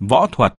võ thuật.